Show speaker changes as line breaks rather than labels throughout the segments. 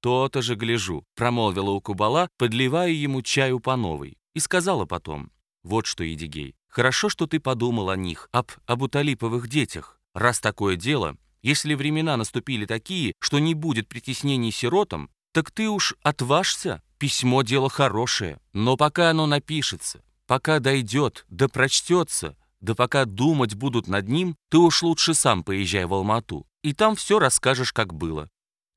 «То-то же гляжу», — промолвила Укубала, подливая ему чаю по новой. И сказала потом, «Вот что, Едигей, хорошо, что ты подумал о них, об абуталиповых детях. Раз такое дело, если времена наступили такие, что не будет притеснений сиротам, так ты уж отважься, письмо — дело хорошее. Но пока оно напишется, пока дойдет, да прочтется, да пока думать будут над ним, ты уж лучше сам поезжай в Алмату, и там все расскажешь, как было.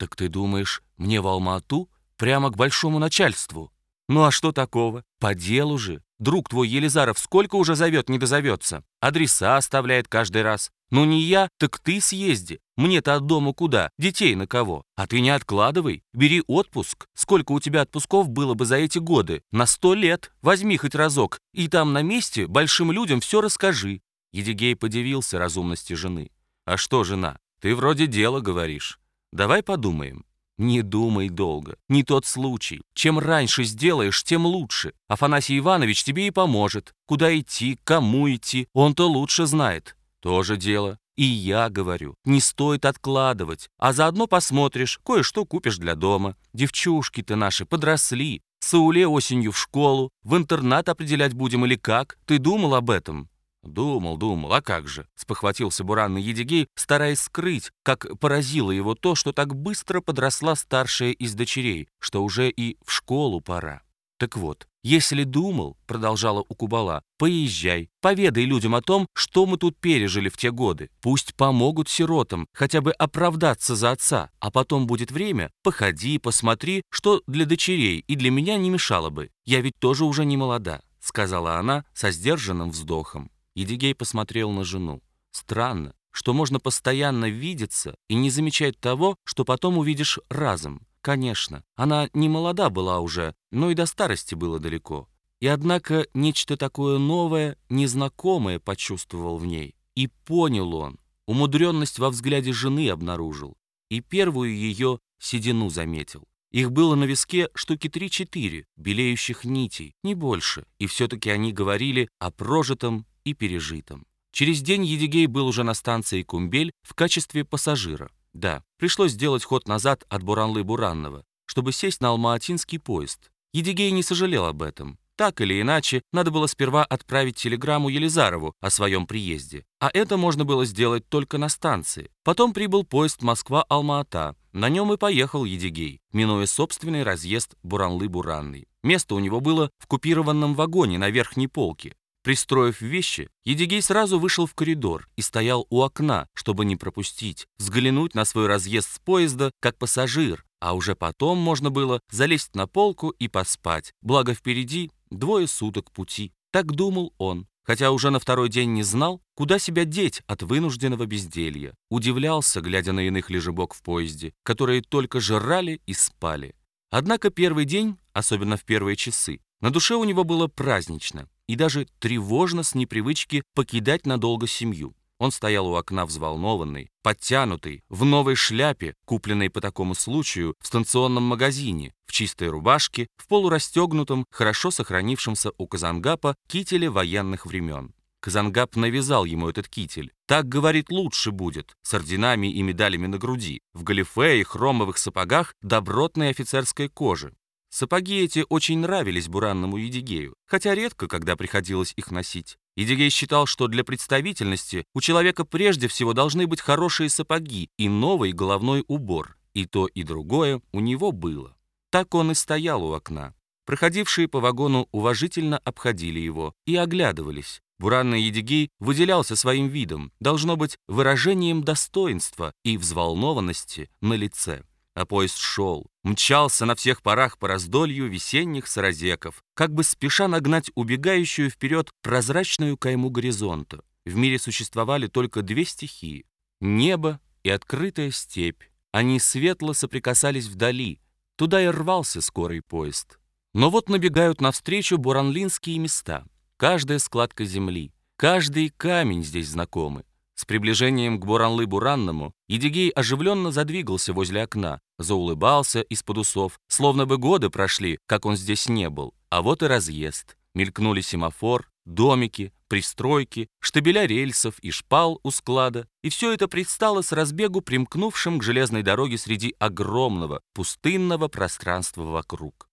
Так ты думаешь, мне в Алмату? Прямо к большому начальству? Ну а что такого? По делу же. Друг твой Елизаров сколько уже зовет, не дозовется. Адреса оставляет каждый раз. Ну не я, так ты съезди. Мне-то от дома куда? Детей на кого? А ты не откладывай. Бери отпуск. Сколько у тебя отпусков было бы за эти годы? На сто лет. Возьми хоть разок. И там на месте большим людям все расскажи. Едигей подивился разумности жены. А что, жена, ты вроде дело говоришь. Давай подумаем. Не думай долго. Не тот случай. Чем раньше сделаешь, тем лучше. Афанасий Иванович тебе и поможет. Куда идти, кому идти, он-то лучше знает. Тоже дело. И я говорю, не стоит откладывать, а заодно посмотришь, кое-что купишь для дома. Девчушки-то наши подросли. Сауле осенью в школу, в интернат определять будем или как? Ты думал об этом? «Думал, думал, а как же?» — спохватился буранный Едигей, стараясь скрыть, как поразило его то, что так быстро подросла старшая из дочерей, что уже и в школу пора. «Так вот, если думал, — продолжала Укубала, — поезжай, поведай людям о том, что мы тут пережили в те годы. Пусть помогут сиротам хотя бы оправдаться за отца, а потом будет время, походи, посмотри, что для дочерей и для меня не мешало бы. Я ведь тоже уже не молода», — сказала она со сдержанным вздохом. Едигей посмотрел на жену. Странно, что можно постоянно видеться и не замечать того, что потом увидишь разом. Конечно, она не молода была уже, но и до старости было далеко. И однако нечто такое новое, незнакомое почувствовал в ней. И понял он, умудренность во взгляде жены обнаружил. И первую ее седину заметил. Их было на виске штуки три-четыре, белеющих нитей, не больше. И все-таки они говорили о прожитом и пережитом. Через день Едигей был уже на станции Кумбель в качестве пассажира. Да, пришлось сделать ход назад от Буранлы-Буранного, чтобы сесть на алмаатинский поезд. Едигей не сожалел об этом. Так или иначе, надо было сперва отправить телеграмму Елизарову о своем приезде, а это можно было сделать только на станции. Потом прибыл поезд Москва-Алма-Ата. На нем и поехал Едигей, минуя собственный разъезд Буранлы-Буранный. Место у него было в купированном вагоне на верхней полке. Пристроив вещи, Едигей сразу вышел в коридор и стоял у окна, чтобы не пропустить, взглянуть на свой разъезд с поезда как пассажир, а уже потом можно было залезть на полку и поспать, благо впереди двое суток пути. Так думал он, хотя уже на второй день не знал, куда себя деть от вынужденного безделья. Удивлялся, глядя на иных лежебок в поезде, которые только жрали и спали. Однако первый день, особенно в первые часы, на душе у него было празднично и даже тревожно с непривычки покидать надолго семью. Он стоял у окна взволнованный, подтянутый, в новой шляпе, купленной по такому случаю в станционном магазине, в чистой рубашке, в полурастегнутом, хорошо сохранившемся у Казангапа кителе военных времен. Казангап навязал ему этот китель. Так, говорит, лучше будет, с орденами и медалями на груди, в галифе и хромовых сапогах добротной офицерской кожи. Сапоги эти очень нравились буранному Едигею, хотя редко, когда приходилось их носить. Едигей считал, что для представительности у человека прежде всего должны быть хорошие сапоги и новый головной убор. И то, и другое у него было. Так он и стоял у окна. Проходившие по вагону уважительно обходили его и оглядывались. Буранный Едигей выделялся своим видом, должно быть, выражением достоинства и взволнованности на лице. А поезд шел, мчался на всех парах по раздолью весенних саразеков, как бы спеша нагнать убегающую вперед прозрачную кайму горизонта. В мире существовали только две стихии — небо и открытая степь. Они светло соприкасались вдали, туда и рвался скорый поезд. Но вот набегают навстречу буранлинские места, каждая складка земли, каждый камень здесь знакомы. С приближением к Буранлы-Буранному Едигей оживленно задвигался возле окна, заулыбался из-под усов, словно бы годы прошли, как он здесь не был. А вот и разъезд. Мелькнули семафор, домики, пристройки, штабеля рельсов и шпал у склада, и все это предстало с разбегу примкнувшим к железной дороге среди огромного пустынного пространства вокруг.